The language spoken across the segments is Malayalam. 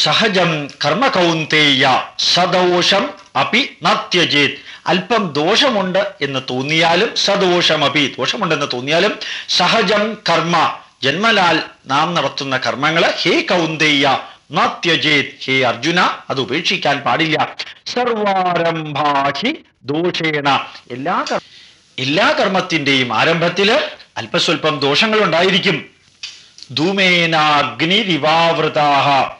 സഹജം കർമ്മ കൗന്തേയ സദോഷം അപ്പി നത്യജേത്. അല്പം ദോഷമുണ്ട് എന്ന് തോന്നിയാലും സദോഷമപി. ദോഷമുണ്ടെന്ന് തോന്നിയാലും സഹജം കർമ്മ. ജന്മലാൽ നാം നടത്തുന്ന കർമ്മങ്ങൾ ഹേ കൗന്തേയ നത്യജേത്. ഹേ അർജുന അത് ഉപേക്ഷിക്കാൻ പാടില്ല. സർവാരംഭാഹി ദോഷേണ. എല്ലാ എല്ലാ കർമ്മത്തിന്റെയും ആരംഭത്തിൽ അല്പസ്വല്പം ദോഷങ്ങൾ ഉണ്ടായിരിക്കും ധൂമേനാഗ്നിരിവാവൃതാഹ.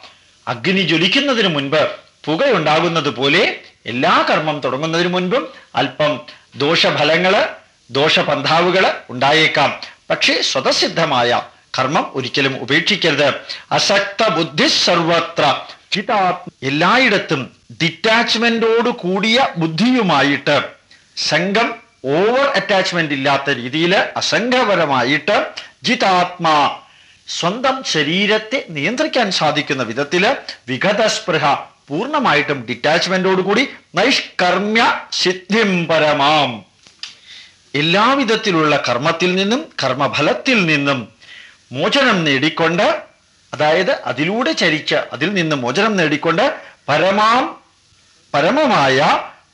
അഗ്നി ജ്വലിക്കുന്നതിന് മുൻപ് പുകയുണ്ടാകുന്നത് പോലെ എല്ലാ കർമ്മം തുടങ്ങുന്നതിന് മുൻപും അല്പം ദോഷഫലങ്ങൾ ദോഷപന്ഥാവുകൾ ഉണ്ടായേക്കാം. പക്ഷേ സ്വതസിദ്ധമായ കർമ്മം ഒരിക്കലും ഉപേക്ഷിക്കരുത്. അസക്ത ബുദ്ധി സർവത്ര. എല്ലായിടത്തും ഡിറ്റാച്ച്മെന്റോട് കൂടിയ ബുദ്ധിയുമായിട്ട്. സംഘം ഓവർ അറ്റാച്ച്മെന്റ് ഇല്ലാത്ത രീതിയിൽ അസംഘപരമായിട്ട് ജിതാത്മാ സ്വന്തം ശരീരത്തെ നിയന്ത്രിക്കാൻ സാധിക്കുന്ന വിധത്തിൽ വിഗതസ്പൃഹ പൂർണമായിട്ടും ഡിറ്റാച്ച്മെന്റോടുകൂടി നൈഷ്കർമ്മ്യ സിദ്ധിം പരമാം എല്ലാവിധത്തിലുള്ള കർമ്മത്തിൽ നിന്നും കർമ്മഫലത്തിൽ നിന്നും മോചനം നേടിക്കൊണ്ട് അതായത് അതിലൂടെ ചരിച്ച് അതിൽ നിന്ന് മോചനം നേടിക്കൊണ്ട് പരമാം പരമമായ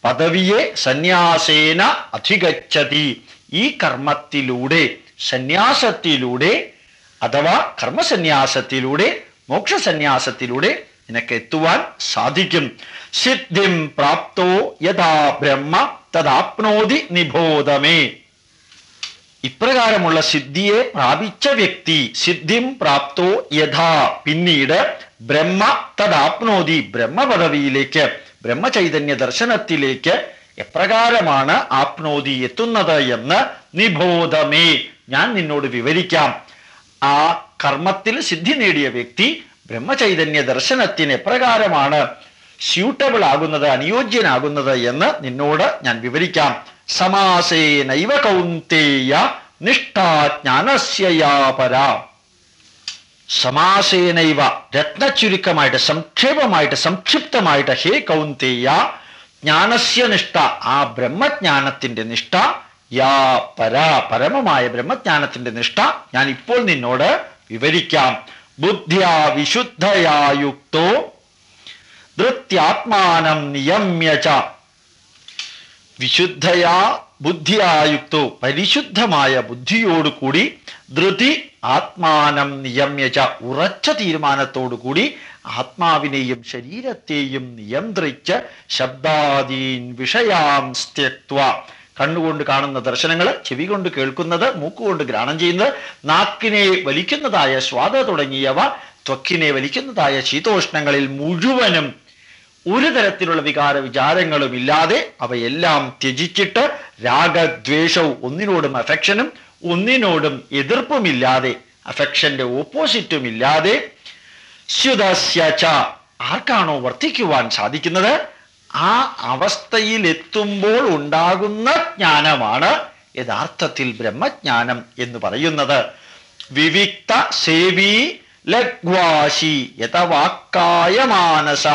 പദവിയെ സന്യാസേന അധികച്ചതി ഈ കർമ്മത്തിലൂടെ സന്യാസത്തിലൂടെ അഥവാ കർമ്മസന്യാസത്തിലൂടെ മോക്ഷസന്യാസത്തിലൂടെ നിനക്ക് എത്തുവാൻ സാധിക്കും. സിദ്ധിം പ്രാപ്തോ യഥാ ബ്രഹ്മ തദാപ്നോതി നിബോധമേ. ഇപ്രകാരമുള്ള സിദ്ധിയെ പ്രാപിച്ച വ്യക്തി സിദ്ധിം പ്രാപ്തോ യഥാ പിന്നീട് ബ്രഹ്മ തദാപ്നോതി ബ്രഹ്മപദവിയിലേക്ക് ബ്രഹ്മചൈതന്യ ദർശനത്തിലേക്ക് എപ്രകാരമാണ് ആപ്നോതി എത്തുന്നത് എന്ന് നിബോധമേ. ഞാൻ നിന്നോട് വിവരിക്കാം. ആ കർമ്മത്തിൽ സിദ്ധി നേടിയ വ്യക്തി ബ്രഹ്മചൈതന്യ ദർശനത്തിന് എപ്രകാരമാണ് സ്യൂട്ടബിൾ ആകുന്നത് അനുയോജ്യനാകുന്നത് എന്ന് നിന്നോട് ഞാൻ വിവരിക്കാം. സമാസേനൈവ കൗന്തേയ നിഷ്ഠാജ്ഞാനസ്യയാപര സമാസേനൈവ രത്നചുരുക്കമായിട്ട് സംക്ഷേപമായിട്ട് സംക്ഷിപ്തമായിട്ട് ഹേ കൗന്തേയ ജ്ഞാനസ്യ നിഷ്ഠ ആ ബ്രഹ്മജ്ഞാനത്തിന്റെ നിഷ്ഠ യാ പര പരമമായ ബ്രഹ്മജ്ഞാനത്തിന്റെ നിഷ്ഠ ഞാൻ ഇപ്പോൾ നിന്നോട് വിവരിക്കാം. ബുദ്ധ്യാ വിശുദ്ധയായുക്തോ ധൃത്യാത്മാനം നിയമ്യ ച. വിശുദ്ധയാ ബുദ്ധിയായുക്തോ പരിശുദ്ധമായ ബുദ്ധിയോടുകൂടി ധൃതി ആത്മാനം നിയമ്യച ഉറച്ച തീരുമാനത്തോടുകൂടി ആത്മാവിനെയും ശരീരത്തെയും നിയന്ത്രിച്ച് ശബ്ദാദീൻ വിഷയാം സ്ത്യക്വ കണ്ണുകൊണ്ട് കാണുന്ന ദർശനങ്ങൾ ചെവി കൊണ്ട് കേൾക്കുന്നത് മൂക്കുകൊണ്ട് ഗ്രാണം ചെയ്യുന്നത് നാക്കിനെ വലിക്കുന്നതായ സ്വാദ തുടങ്ങിയവ ത്വക്കിനെ വലിക്കുന്നതായ ശീതോഷ്ണങ്ങളിൽ മുഴുവനും ഒരു തരത്തിലുള്ള വികാര വിചാരങ്ങളും ഇല്ലാതെ അവയെല്ലാം ത്യജിച്ചിട്ട് രാഗദ്വേഷവും ഒന്നിനോടും അഫെക്ഷനും ഒന്നിനോടും എതിർപ്പുമില്ലാതെ അഫെക്ഷന്റെ ഓപ്പോസിറ്റും ഇല്ലാതെ ആർക്കാണോ വർത്തിക്കുവാൻ സാധിക്കുന്നത്? ആ അവസ്ഥയിലെത്തുമ്പോൾ ഉണ്ടാകുന്ന ജ്ഞാനമാണ് യഥാർത്ഥത്തിൽ ബ്രഹ്മജ്ഞാനം എന്ന് പറയുന്നത്. വിവിക്ത സേവി ലഗ്വാശി യഥവാക്കായ മാനസ.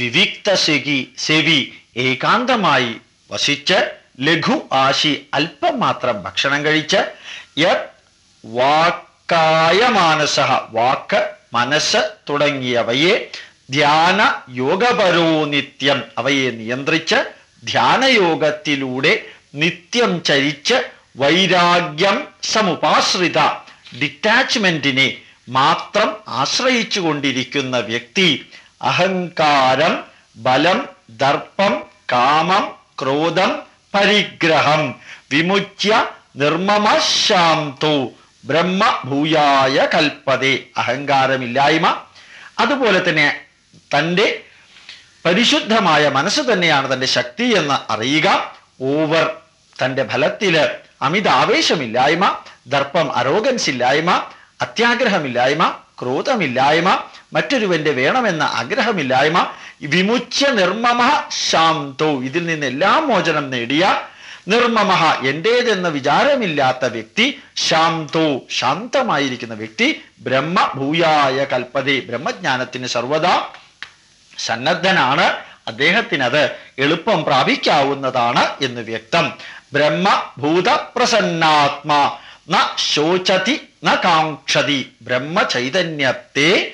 വിവിക്ത സെകി സെവി ഏകാന്തമായി വസിച്ച് ലഘു ആശി അല്പം മാത്രം ഭക്ഷണം കഴിച്ച് യത് വാക്കായ മാനസ വാക്ക് മനസ്സ് തുടങ്ങിയവയെ ധ്യാന യോഗപരോ നിത്യം. അവയെ നിയന്ത്രിച്ച് ധ്യാനയോഗത്തിലൂടെ നിത്യം ചരിച്ച് വൈരാഗ്യം സമുപാശ്രിത ഡിറ്റാച്ച്മെന്റിനെ മാത്രം ആശ്രയിച്ചു കൊണ്ടിരിക്കുന്ന വ്യക്തി അഹങ്കാരം ബലം ദർപ്പം കാമം ക്രോധം പരിഗ്രഹം വിമുച്യ നിർമ്മമ ശാന്തോ ബ്രഹ്മഭൂയായ കൽപ്പതേ. അഹങ്കാരമില്ലായ്മ. അതുപോലെ തന്നെ തന്റെ പരിശുദ്ധമായ മനസ്സ് തന്നെയാണ് തന്റെ ശക്തി എന്ന് അറിയുക. ഓവർ തന്റെ ഫലത്തിൽ അമിത ആവേശമില്ലായ്മ ദർപ്പം അരോഗൻസ് ഇല്ലായ്മ അത്യാഗ്രഹമില്ലായ്മ ക്രോധമില്ലായ്മ മറ്റൊരുവന്റെ വേണമെന്ന ആഗ്രഹമില്ലായ്മ വിമുച്ച നിർമ്മമ ശാന്തോ. ഇതിൽ നിന്നെല്ലാം മോചനം നേടിയ നിർമ്മമ എന്റേതെന്ന വിചാരമില്ലാത്ത വ്യക്തി ശാന്തോ. ശാന്തമായിരിക്കുന്ന വ്യക്തി ബ്രഹ്മഭൂയായ കൽപ്പതേ. ബ്രഹ്മജ്ഞാനത്തിന് സർവദാ സന്നദ്ധനാണ്. അദ്ദേഹത്തിനത് എളുപ്പം പ്രാപിക്കാവുന്നതാണ് എന്ന് വ്യക്തം. ബ്രഹ്മഭൂത പ്രസന്നാത്മാ. ന ശോചതി ന കാക്ഷതി. ബ്രഹ്മചൈതന്യത്തെ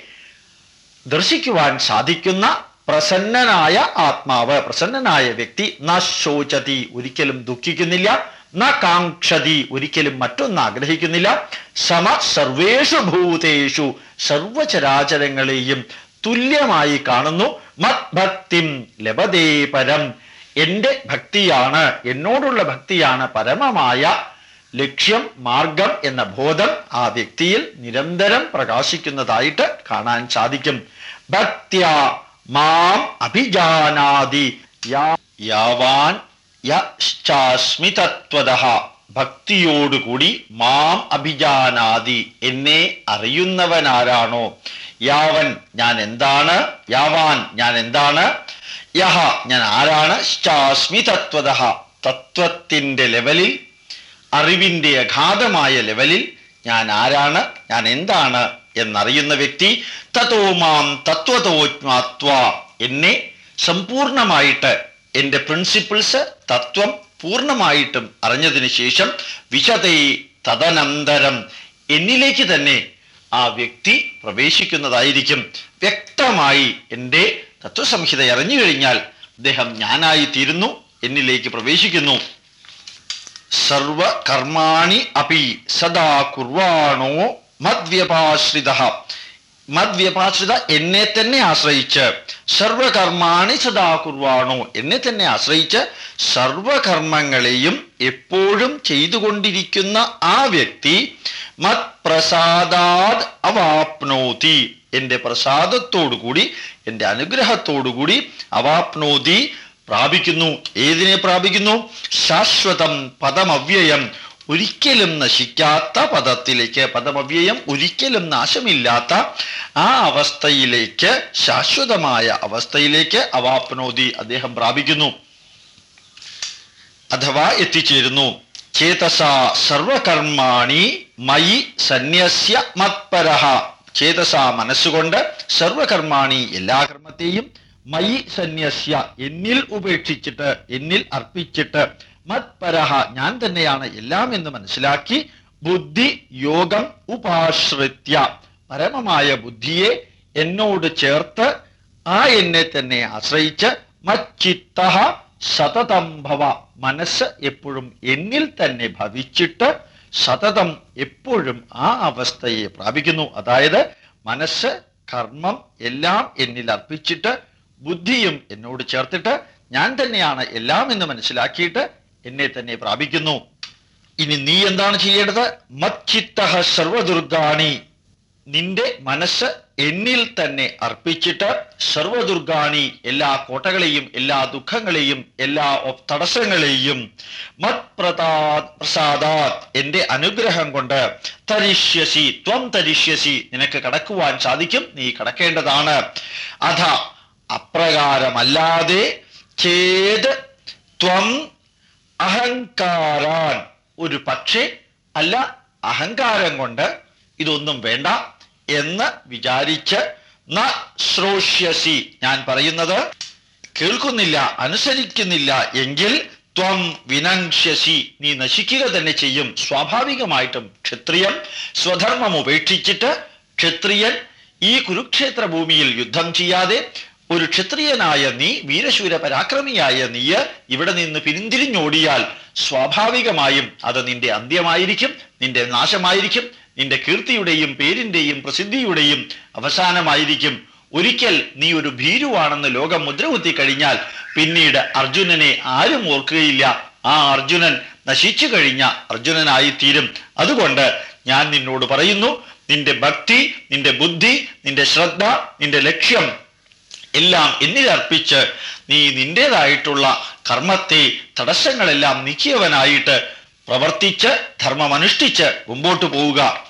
ദർശിക്കുവാൻ സാധിക്കുന്ന പ്രസന്നനായ ആത്മാവ് പ്രസന്നനായ വ്യക്തി ന ശോചതി ഒരിക്കലും ദുഃഖിക്കുന്നില്ല ന കാക്ഷതി ഒരിക്കലും മറ്റൊന്ന് ആഗ്രഹിക്കുന്നില്ല. സമ സർവേഷു ഭൂതേഷു. സർവചരാചരങ്ങളെയും തുല്യമായി കാണുന്നു. മത് ഭക്തിം ലഭതേ പരം എന്റെ ഭക്തിയാണ് എന്നോടുള്ള ഭക്തിയാണ് പരമമായ ലക്ഷ്യം മാർഗം എന്ന ബോധം ആ വ്യക്തിയിൽ നിരന്തരം പ്രകാശിക്കുന്നതായിട്ട് കാണാൻ സാധിക്കും. ഭക്തിയ മാം അഭിജാനാതി യാവാൻ ഭക്തിയോടുകൂടി മാം അഭിജാനാതി എന്നെ അറിയുന്നവനാരാണോ? യാവൻ ഞാൻ എന്താണ്? യാവാൻ ഞാൻ എന്താണ്? യഹ ഞാൻ ആരാണ്? ശ്ചാസ്മി തത്വത തത്വത്തിന്റെ ലെവലിൽ അറിവിന്റെ അഗാധമായ ലെവലിൽ ഞാൻ ആരാണ്? ഞാൻ എന്താണ്? എന്നറിയുന്ന വ്യക്തി തത്വമാം മാം തത്വതോജ്ഞാത്വ എന്നെ സമ്പൂർണമായിട്ട് എന്റെ പ്രിൻസിപ്പിൾസ് തത്വം പൂർണമായിട്ടും അറിഞ്ഞതിന് ശേഷം വിശതൈ തദനന്തരം എന്നിലേക്ക് തന്നെ ആ വ്യക്തി പ്രവേശിക്കുന്നതായിരിക്കും. വ്യക്തമായി എന്റെ തത്വസംഹിത അറിഞ്ഞു കഴിഞ്ഞാൽ അദ്ദേഹം ഞാനായി തീരുന്നു എന്നിലേക്ക് പ്രവേശിക്കുന്നു. സർവകർമാണി അപി സദാ കുർവാണോ മദ്വ്യപാശ്രിത. മദ്വ്യപാശ്രിത എന്നെ തന്നെ ആശ്രയിച്ച് സർവകർമാണി സദാ കുർവാണോ. എന്നെ തന്നെ ആശ്രയിച്ച് സർവകർമ്മങ്ങളെയും എപ്പോഴും ചെയ്തുകൊണ്ടിരിക്കുന്ന ആ വ്യക്തി മത് പ്രസാദാദ് അവാപ്നോതി. എന്റെ പ്രസാദത്തോടുകൂടി എന്റെ അനുഗ്രഹത്തോടുകൂടി അവാപ്നോതി പ്രാപിക്കുന്നു. ഏതിനെ പ്രാപിക്കുന്നു? ശാശ്വതം പദമവ്യയം. ഒരിക്കലും നശിക്കാത്ത പദത്തിലേക്ക് പദമവ്യയം ഒരിക്കലും നാശമില്ലാത്ത ആ അവസ്ഥയിലേക്ക് ശാശ്വതമായ അവസ്ഥയിലേക്ക് അവാപ്നോതി അദ്ദേഹം പ്രാപിക്കുന്നു. അഥവാ എത്തിച്ചേരുന്നു. ചേതസ സർവകർമാണി മയി സന്യസ്യ മത്പരഹ ചേതസ മനസ്സുകൊണ്ട് സർവകർമാണി എല്ലാ കർമ്മത്തെയും മയി സന്യസ്യ എന്നിൽ ഉപേക്ഷിച്ചിട്ട് എന്നിൽ അർപ്പിച്ചിട്ട് മത്പരഹ ഞാൻ തന്നെയാണ് എല്ലാം എന്ന് മനസ്സിലാക്കി ബുദ്ധി യോഗം ഉപാശ്രിത്യ. പരമമായ ബുദ്ധിയെ എന്നോട് ചേർത്ത് ആ എന്നെ തന്നെ ആശ്രയിച്ച് മച്ചിത്ത സതതം ഭവ. മനസ്സ് എപ്പോഴും എന്നിൽ തന്നെ ഭവിച്ചിട്ട് സതതം എപ്പോഴും ആ അവസ്ഥയെ പ്രാപിക്കുന്നു. അതായത് മനസ്സ് കർമ്മം എല്ലാം എന്നിൽ അർപ്പിച്ചിട്ട് ബുദ്ധിയും എന്നോട് ചേർത്തിട്ട് ഞാൻ തന്നെയാണ് എല്ലാം എന്ന് മനസ്സിലാക്കിയിട്ട് എന്നെ തന്നെ പ്രാപിക്കുന്നു. ഇനി നീ എന്താണ് ചെയ്യേണ്ടത്? മച്ചിത്ത സർവദുർഗാണി. നിന്റെ മനസ്സ് എന്നിൽ തന്നെ അർപ്പിച്ചിട്ട് സർവദുർഗാണി എല്ലാ കോട്ടകളെയും എല്ലാ ദുഃഖങ്ങളെയും എല്ലാ തടസ്സങ്ങളെയും മത് പ്രതാ പ്രസാദാത് എന്റെ അനുഗ്രഹം കൊണ്ട് തരിഷ്യസി ത്വം തരിഷ്യസി നിനക്ക് കടക്കുവാൻ സാധിക്കും. നീ കടക്കേണ്ടതാണ്. അധ അപ്രകാരമല്ലാതെ ചേത് ത്വം അഹങ്കാരാൻ. ഒരു പക്ഷേ അല്ല അഹങ്കാരം കൊണ്ട് ഇതൊന്നും വേണ്ട എന്ന് വിചാരിച്ച് ന ശ്രോഷ്യസി. ഞാൻ പറയുന്നത് കേൾക്കുന്നില്ല അനുസരിക്കുന്നില്ല എങ്കിൽ ത്വം വിനങ്ഷ്യസി നീ നശിക്കുക തന്നെ ചെയ്യും. സ്വാഭാവികമായിട്ടും ക്ഷത്രിയൻ സ്വധർമ്മം ഉപേക്ഷിച്ചിട്ട് ക്ഷത്രിയൻ ഈ കുരുക്ഷേത്ര ഭൂമിയിൽ യുദ്ധം ചെയ്യാതെ ഒരു ക്ഷത്രിയനായ നീ വീരശൂര പരാക്രമിയായ നീ ഇവിടെ നിന്ന് പിന്തിരിഞ്ഞോടിയാൽ സ്വാഭാവികമായും അത് നിന്റെ അന്ത്യമായിരിക്കും നിന്റെ നാശമായിരിക്കും നിന്റെ കീർത്തിയുടെയും പേരിന്റെയും പ്രസിദ്ധിയുടെയും അവസാനമായിരിക്കും. ഒരിക്കൽ നീ ഒരു ഭീരുവാണെന്ന് ലോകം മുദ്രകുത്തി കഴിഞ്ഞാൽ പിന്നീട് അർജുനനെ ആരും ഓർക്കുകയില്ല. ആ അർജുനൻ നശിച്ചു കഴിഞ്ഞ അർജുനനായി തീരും അതുകൊണ്ട് ഞാൻ നിന്നോട് പറയുന്നു നിന്റെ ഭക്തി നിന്റെ ബുദ്ധി നിന്റെ ശ്രദ്ധ നിന്റെ ലക്ഷ്യം എല്ലാം എന്നിൽ അർപ്പിച്ച് നീ നിന്റേതായിട്ടുള്ള കർമ്മത്തെ തടസ്സങ്ങളെല്ലാം നീക്കിയവനായിട്ട് പ്രവർത്തിച്ച് ധർമ്മമനുഷ്ഠിച്ച് മുമ്പോട്ട് പോവുക.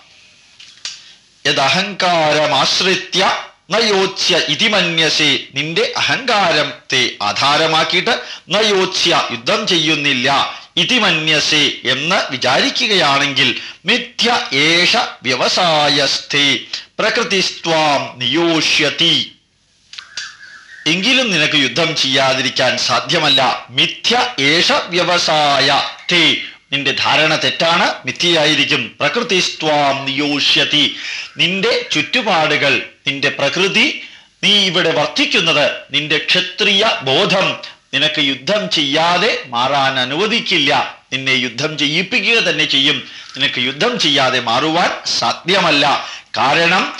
യദഹങ്കാരമാശ്രിത്യ നയോച്യ ഇതി മന്യസേ. നിന്റെ അഹങ്കാരത്തെ ആധാരമാക്കിയിട്ട് നയോച്യ യുദ്ധം ചെയ്യുന്നില്ല. ഇതി മന്യസേ എന്ന് വിചാരിക്കുകയാണെങ്കിൽ മിഥ്യ ഏഷ വ്യവസായസ്ഥേ. പ്രകൃതിസ്വാം നിയോഷ്യതി. എങ്കിലും നിനക്ക് യുദ്ധം ചെയ്യാതിരിക്കാൻ സാധ്യമല്ല. മിഥ്യ ഏഷ വ്യവസായ തേ നിന്റെ ധാരണ തെറ്റാണ് മിഥ്യയായിരിക്കും. പ്രകൃതി സ്വാം നിയോഷ്യതി. നിന്റെ ചുറ്റുപാടുകൾ നിന്റെ പ്രകൃതി നീ ഇവിടെ വർദ്ധിക്കുന്നത് നിന്റെ ക്ഷത്രിയ ബോധം. നിനക്ക് യുദ്ധം ചെയ്യാതെ മാറാൻ അനുവദിക്കില്ല. നിന്നെ യുദ്ധം ചെയ്യിപ്പിക്കുക തന്നെ ചെയ്യും. നിനക്ക് യുദ്ധം ചെയ്യാതെ മാറുവാൻ സാധ്യമല്ല. കാരണം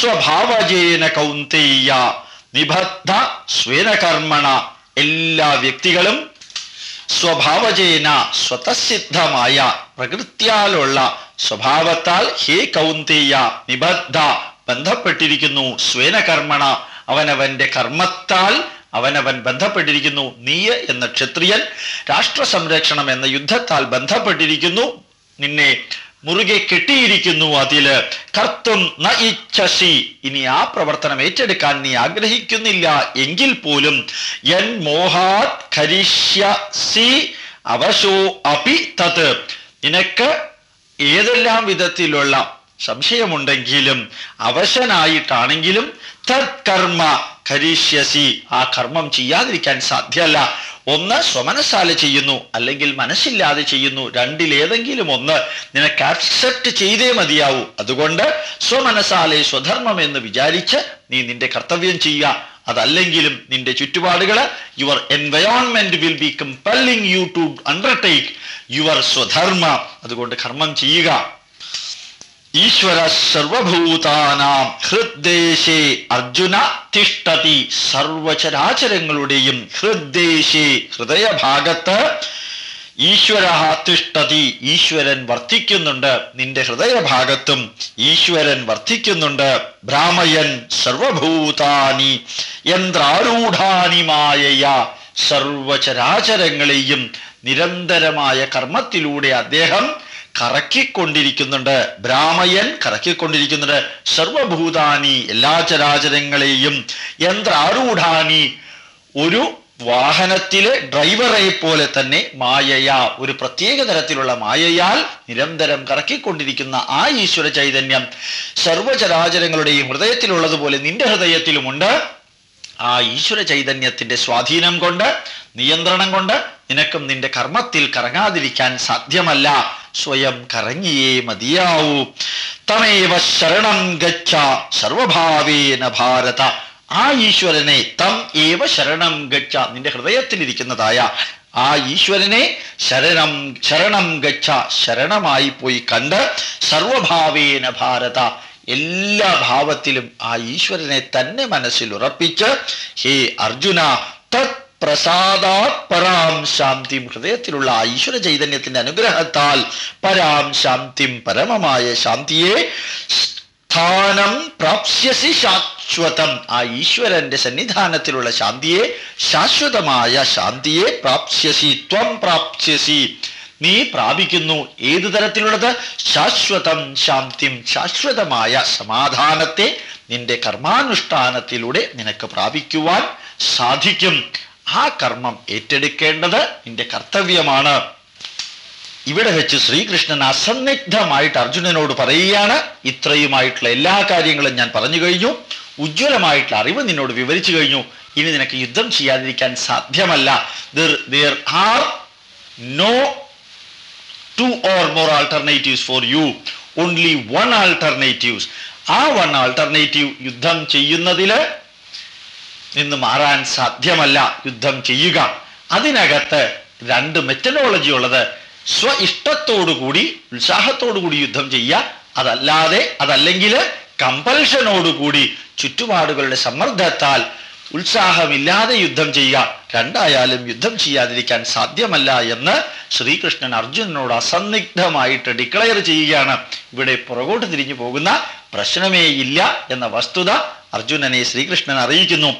സ്വഭാവജേന കൗന്തേയ നിബദ്ധ സ്വേനകർമ്മണ എല്ലാ വ്യക്തികളും സ്വഭാവജേന സ്വതസിദ്ധമായ പ്രകൃത്യാലുള്ള സ്വഭാവത്താൽ ഹേ കൗന്തേയ നിബദ്ധ ബന്ധപ്പെട്ടിരിക്കുന്നു സ്വേനകർമ്മണ അവനവന്റെ കർമ്മത്താൽ അവനവൻ ബന്ധപ്പെട്ടിരിക്കുന്നു. നീയ എന്ന ക്ഷത്രിയൻ രാഷ്ട്ര സംരക്ഷണം എന്ന യുദ്ധത്താൽ ബന്ധപ്പെട്ടിരിക്കുന്നു. നിന്നെ മുറുകെ കെട്ടിയിരിക്കുന്നു അതിൽ കർത്തും ന ഇച്ഛസി ഇനി ആ പ്രവർത്തനം ഏറ്റെടുക്കാൻ നീ ആഗ്രഹിക്കുന്നില്ല എങ്കിൽ പോലും എൻ മോഹാത് അവശോ അപി തത്. നിനക്ക് ഏതെല്ലാം വിധത്തിലുള്ള സംശയമുണ്ടെങ്കിലും അവശനായിട്ടാണെങ്കിലും തത് കർമ്മ ഖരീഷ്യസി ആ കർമ്മം ചെയ്യാതിരിക്കാൻ സാധ്യമല്ല. ഒന്ന് സ്വമനസാല ചെയ്യുന്നു അല്ലെങ്കിൽ മനസ്സില്ലാതെ ചെയ്യുന്നു രണ്ടിലേതെങ്കിലും ഒന്ന് നിനക്ക് ആക്സെപ്റ്റ് ചെയ്തേ മതിയാവൂ. അതുകൊണ്ട് സ്വമനസാലെ സ്വധർമ്മം എന്ന് വിചാരിച്ച് നീ നിന്റെ കർത്തവ്യം ചെയ്യുക. അതല്ലെങ്കിലും നിന്റെ ചുറ്റുപാടുകൾ your environment will be compelling you to undertake your സ്വധർമ്മ. അതുകൊണ്ട് കർമ്മം ചെയ്യുക. ഈശ്വര സർവഭൂതാനാം ഹൃദ്ദേശേ അർജുന തിഷ്ടതി സർവചരാചരങ്ങളുടെയും ഹൃദ്ദേശേ ഹൃദയഭാഗത്ത് ഈശ്വര തിഷ്ടതി ഈശ്വരൻ വർത്തിക്കുന്നുണ്ട്. നിന്റെ ഹൃദയഭാഗത്തും ഈശ്വരൻ വർത്തിക്കുന്നുണ്ട്. ഭ്രാമയൻ സർവഭൂതാനി യന്ത്രാരൂഢാനി മായയ സർവചരാചരങ്ങളെയും നിരന്തരമായ കർമ്മത്തിലൂടെ അദ്ദേഹം കറക്കിക്കൊണ്ടിരിക്കുന്നുണ്ട്. ബ്രാഹ്മയൻ കറക്കിക്കൊണ്ടിരിക്കുന്നുണ്ട്. സർവഭൂതാനി എല്ലാ ചരാചരങ്ങളെയും യന്ത്രാരൂഢാനി ഒരു വാഹനത്തിലെ ഡ്രൈവറെ പോലെ തന്നെ മായയ. ഒരു പ്രത്യേക തരത്തിലുള്ള മായയാൽ നിരന്തരം കറക്കിക്കൊണ്ടിരിക്കുന്ന ആ ഈശ്വര ചൈതന്യം സർവചരാചരങ്ങളുടെയും ഹൃദയത്തിലുള്ളതുപോലെ നിന്റെ ഹൃദയത്തിലുമുണ്ട്. ആ ഈശ്വര ചൈതന്യത്തിന്റെ സ്വാധീനം കൊണ്ട് നിയന്ത്രണം കൊണ്ട് നിനക്കും നിന്റെ കർമ്മത്തിൽ കറങ്ങാതിരിക്കാൻ സാധ്യമല്ല. സ്വയം കറങ്ങിയേ മതിയാവൂ. തമേവ ശരണം ഗച്ഛ സർവഭാവേന ഭാരത. ആ ഈശ്വരനെ തം ഏവ ശരണം ഗച്ഛ. നിന്റെ ഹൃദയത്തിലിരിക്കുന്നതായ ആ ഈശ്വരനെ ശരണം ശരണം ഗച്ഛ. ശരണമായി പോയി കണ്ട് സർവഭാവേന ഭാരത. എല്ലാ ഭാവത്തിലും ആ ഈശ്വരനെ തന്നെ മനസ്സിൽ ഉറപ്പിച്ച് ഹേ അർജുന തത് പ്രസാദാത് പരാം ഹൃദയത്തിലുള്ള ഐശ്വര്യ ചൈതന്യത്തിന്റെ അനുഗ്രഹത്താൽ പരാം ശാന്തിം പരമമായ ശാന്തിയെ സ്ഥാനം പ്രാപ്സ്യസി ശാശ്വതം. ആ ഈശ്വരന്റെ സന്നിധാനത്തിലുള്ള ശാന്തിയെ ശാശ്വതമായ ശാന്തിയെ പ്രാപ്സ്യസി ത്വം പ്രാപ്സ്യസി. നീ പ്രാപിക്കുന്നു. ഏതു തരത്തിലുള്ളത്? ശാശ്വതം ശാന്തിം ശാശ്വതമായ സമാധാനത്തെ നിന്റെ കർമാനുഷ്ഠാനത്തിലൂടെ നിനക്ക് പ്രാപിക്കുവാൻ സാധിക്കും. ആ കർമ്മം ഏറ്റെടുക്കേണ്ടത് നിന്റെ കർത്തവ്യമാണ്. ഇവിടെ വെച്ച് ശ്രീകൃഷ്ണൻ അസന്നിഗ്ധമായിട്ട് അർജുനനോട് പറയുകയാണ്. ഇത്രയുമായിട്ടുള്ള എല്ലാ കാര്യങ്ങളും ഞാൻ പറഞ്ഞു കഴിഞ്ഞു. ഉജ്ജ്വലമായിട്ടുള്ള അറിവ് നിന്നോട് വിവരിച്ചു കഴിഞ്ഞു. ഇനി നിനക്ക് യുദ്ധം ചെയ്യാതിരിക്കാൻ സാധ്യമല്ല. No two or more alternatives for you only one alternatives ആ വൺ ആൾട്ടർനേറ്റീവ് യുദ്ധം ചെയ്യുന്നതിൽ നിന്ന് മാറാൻ സാധ്യമല്ല യുദ്ധം ചെയ്യുക. അതിനകത്ത് രണ്ട് മെറ്റഡോളജി ഉള്ളത്. സ്വ ഇഷ്ടത്തോടുകൂടി ഉത്സാഹത്തോടുകൂടി യുദ്ധം ചെയ്യുക. അതല്ലാതെ അതല്ലെങ്കിൽ കമ്പൽഷനോടുകൂടി ചുറ്റുപാടുകളുടെ സമ്മർദ്ദത്താൽ ഉത്സാഹമില്ലാതെ യുദ്ധം ചെയ്യുക. രണ്ടായാലും യുദ്ധം ചെയ്യാതിരിക്കാൻ സാധ്യമല്ല എന്ന് ശ്രീകൃഷ്ണൻ അർജുനനോട് അസന്നിഗ്ധമായിട്ട് ഡിക്ലെയർ ചെയ്യുകയാണ്. ഇവിടെ പുറകോട്ട് തിരിഞ്ഞു പോകുന്ന പ്രശ്നമേ ഇല്ല എന്ന വസ്തുത അർജുനനെ ശ്രീകൃഷ്ണൻ അറിയിക്കുന്നു.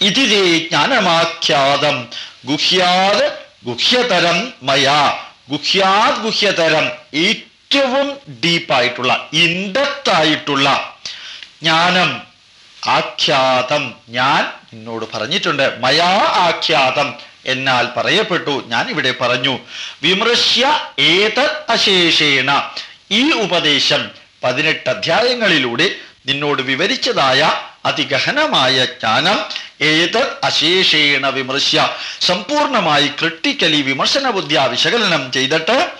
ഇതിലേ ജ്ഞാനമാഖ്യാതം. ഗുഹ്യാത് ഗുഹ്യതരം മയാ. ഗുഹ്യാത് ഗുഹ്യതരം ഏറ്റവും ഡീപ്പായിട്ടുള്ള ഇൻഡത്തായിട്ടുള്ള ജ്ഞാനം. ആഖ്യാതം. ഞാൻ എന്നോട് പറഞ്ഞിട്ടുണ്ട്. മയാ ആഖ്യാതം എന്നാൽ പറയപ്പെട്ടു. ഞാൻ ഇവിടെ പറഞ്ഞു. വിമൃശ്യ ഏതത് അശേഷേണ. ഈ ഉപദേശം പതിനെട്ട് അധ്യായങ്ങളിലൂടെ നിന്നോട് വിവരിച്ചതായ അതിഗഹനമായ ജ്ഞാനം ഏത് അശേഷേണ വിമർശ്യ. സമ്പൂർണമായി ക്രിട്ടിക്കലി വിമർശന ബുദ്ധിയ വിശകലനം ചെയ്തിട്ട്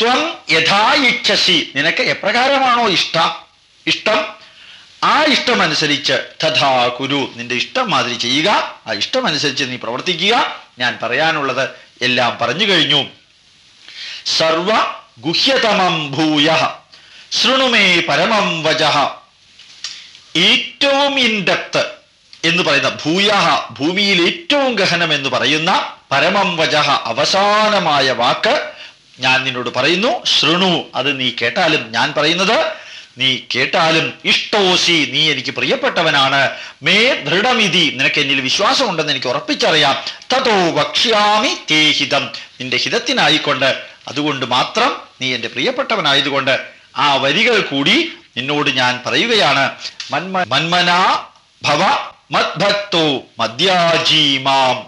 ത്വം യഥായിച്ഛസി. നിനക്ക് എപ്രകാരമാണോ ഇഷ്ട? ഇഷ്ടം? ആ ഇഷ്ടമനുസരിച്ച് തഥാ കുരു. നിന്റെ ഇഷ്ടം മാതിരി ചെയ്യുക. ആ ഇഷ്ടമനുസരിച്ച് നീ പ്രവർത്തിക്കുക. ഞാൻ പറയാനുള്ളത് എല്ലാം പറഞ്ഞു കഴിഞ്ഞു. സർവ ഗുഹ്യതമം ഭൂയ ശൃണുമേ പരമം വചഃ ഏറ്റവും ഇൻഡെപ്ത് എന്ന് പറയുന്ന ഭൂയഹ ഭൂമിയിൽ ഏറ്റവും ഗഹനം എന്ന് പറയുന്ന പരമം വജഹ അവസാനമായ വാക്ക് ഞാൻ നിന്നോട് പറയുന്നു. ശൃണു അത് നീ കേട്ടാലും ഞാൻ പറയുന്നത് നീ കേട്ടാലും ഇഷ്ടോസി നീ എനിക്ക് പ്രിയപ്പെട്ടവനാണ്. മേ ദൃഢമിതി നിനക്ക് എന്നിൽ വിശ്വാസമുണ്ടെന്ന് എനിക്ക് ഉറപ്പിച്ചറിയാം. തതോ വക്ഷ്യാമി തേ ഹിതം നിന്റെ ഹിതത്തിനായിക്കൊണ്ട് അതുകൊണ്ട് മാത്രം നീ എന്റെ പ്രിയപ്പെട്ടവനായതുകൊണ്ട് ആ വരികൾ കൂടി നിന്നോട് ഞാൻ പറയുകയാണ്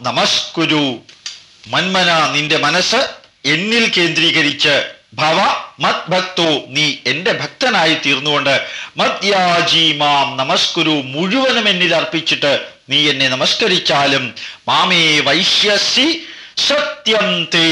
നമസ്കുരു. മന്മന നിന്റെ മനസ്സ് എന്നിൽ കേന്ദ്രീകരിച്ച് ഭവ മദ്ഭക്തോ നീ എന്റെ ഭക്തനായി തീർന്നുകൊണ്ട് മദ്യാജീമാം നമസ്കുരു മുഴുവനും എന്നിൽ അർപ്പിച്ചിട്ട് നീ എന്നെ നമസ്കരിച്ചാലും മാമേ വൈശ്യസി സത്യം തേ